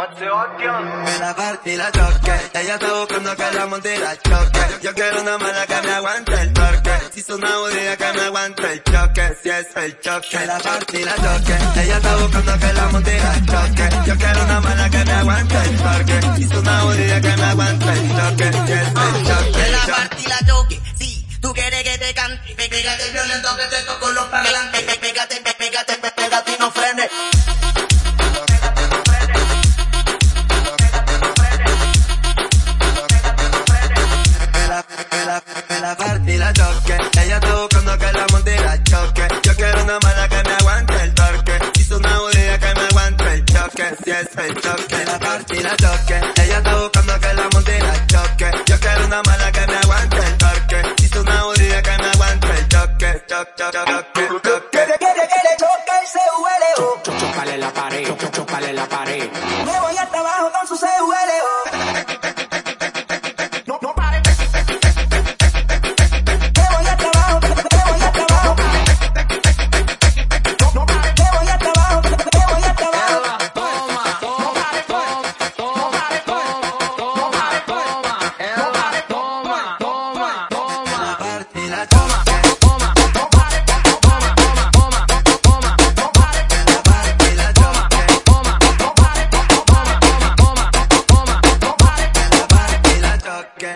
Me la partí la choque, ella está buscando que la monte la choque. Yo quiero una mala que me aguante el torque. Si es una bodega que me aguante el choque, si es el choque. Me la partí la choque, ella está buscando que la monte la choque. Yo quiero una mala que me aguante el torque. Si es una bodega que me aguante el choque, si es el choque. Me la partí la choque, sí. Tú quieres que te cante, pégate violento que te toco los parlantes. Pégate, pégate, pégate la partí la choque. Ella está buscando que la monte la choque. Yo quiero una mala que me aguante el torque. Hizo una bodega que me aguante el choque. Si es el choque. La partí la choque. Ella está buscando que la monte la choque. Yo quiero una mala que me aguante el torque. Hizo una bodega que me aguante el choque. Choque, choque, choque, choque. Quiere, quiere, quiere choque el CULO. Chocale la pared, chocale la pared. Que